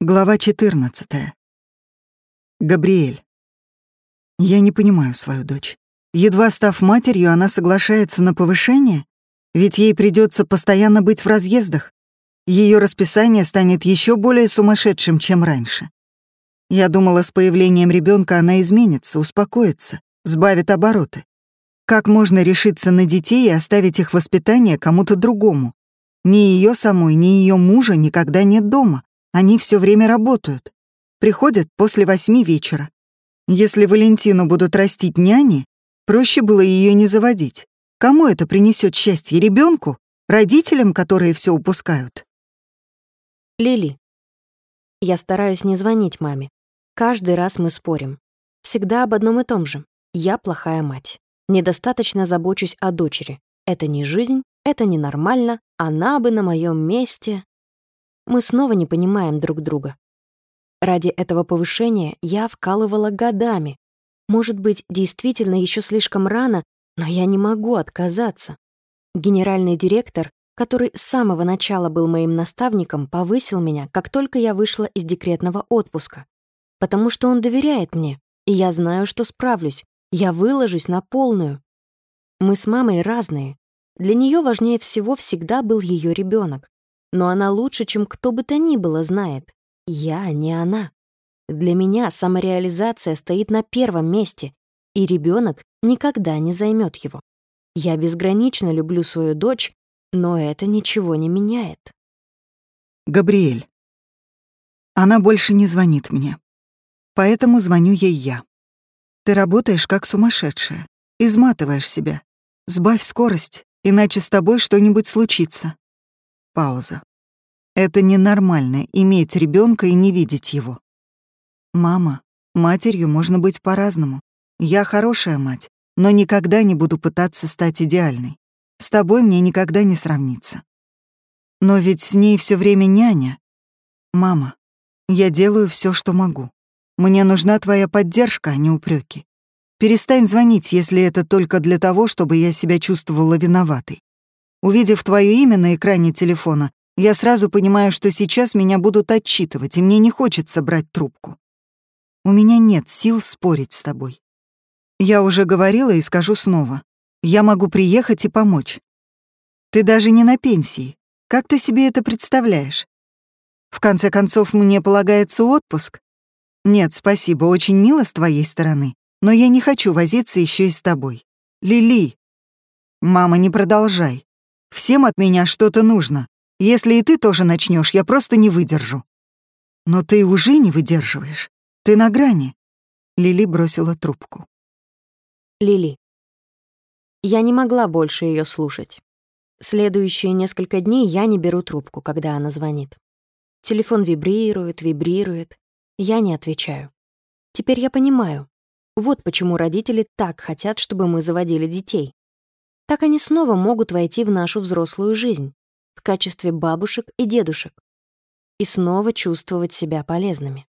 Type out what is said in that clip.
Глава 14. Габриэль. Я не понимаю свою дочь. Едва став матерью, она соглашается на повышение? Ведь ей придется постоянно быть в разъездах. Ее расписание станет еще более сумасшедшим, чем раньше. Я думала, с появлением ребенка она изменится, успокоится, сбавит обороты. Как можно решиться на детей и оставить их воспитание кому-то другому? Ни ее самой, ни ее мужа никогда нет дома. Они все время работают. Приходят после восьми вечера. Если Валентину будут растить няни, проще было ее не заводить. Кому это принесет счастье? Ребенку? Родителям, которые все упускают? Лили. Я стараюсь не звонить маме. Каждый раз мы спорим. Всегда об одном и том же. Я плохая мать. Недостаточно забочусь о дочери. Это не жизнь, это ненормально. Она бы на моем месте мы снова не понимаем друг друга. Ради этого повышения я вкалывала годами. Может быть, действительно еще слишком рано, но я не могу отказаться. Генеральный директор, который с самого начала был моим наставником, повысил меня, как только я вышла из декретного отпуска. Потому что он доверяет мне, и я знаю, что справлюсь. Я выложусь на полную. Мы с мамой разные. Для нее важнее всего всегда был ее ребенок. Но она лучше, чем кто бы то ни было, знает. Я не она. Для меня самореализация стоит на первом месте, и ребенок никогда не займет его. Я безгранично люблю свою дочь, но это ничего не меняет. Габриэль. Она больше не звонит мне. Поэтому звоню ей я. Ты работаешь как сумасшедшая. Изматываешь себя. Сбавь скорость, иначе с тобой что-нибудь случится. Пауза. Это ненормально — иметь ребенка и не видеть его. Мама, матерью можно быть по-разному. Я хорошая мать, но никогда не буду пытаться стать идеальной. С тобой мне никогда не сравниться. Но ведь с ней все время няня. Мама, я делаю все, что могу. Мне нужна твоя поддержка, а не упреки. Перестань звонить, если это только для того, чтобы я себя чувствовала виноватой. Увидев твое имя на экране телефона, я сразу понимаю, что сейчас меня будут отчитывать, и мне не хочется брать трубку. У меня нет сил спорить с тобой. Я уже говорила и скажу снова. Я могу приехать и помочь. Ты даже не на пенсии. Как ты себе это представляешь? В конце концов, мне полагается отпуск. Нет, спасибо, очень мило с твоей стороны, но я не хочу возиться еще и с тобой. Лили. Мама, не продолжай. Всем от меня что-то нужно. Если и ты тоже начнешь, я просто не выдержу. Но ты уже не выдерживаешь. Ты на грани. Лили бросила трубку. Лили. Я не могла больше ее слушать. Следующие несколько дней я не беру трубку, когда она звонит. Телефон вибрирует, вибрирует. Я не отвечаю. Теперь я понимаю. Вот почему родители так хотят, чтобы мы заводили детей. Так они снова могут войти в нашу взрослую жизнь, в качестве бабушек и дедушек, и снова чувствовать себя полезными.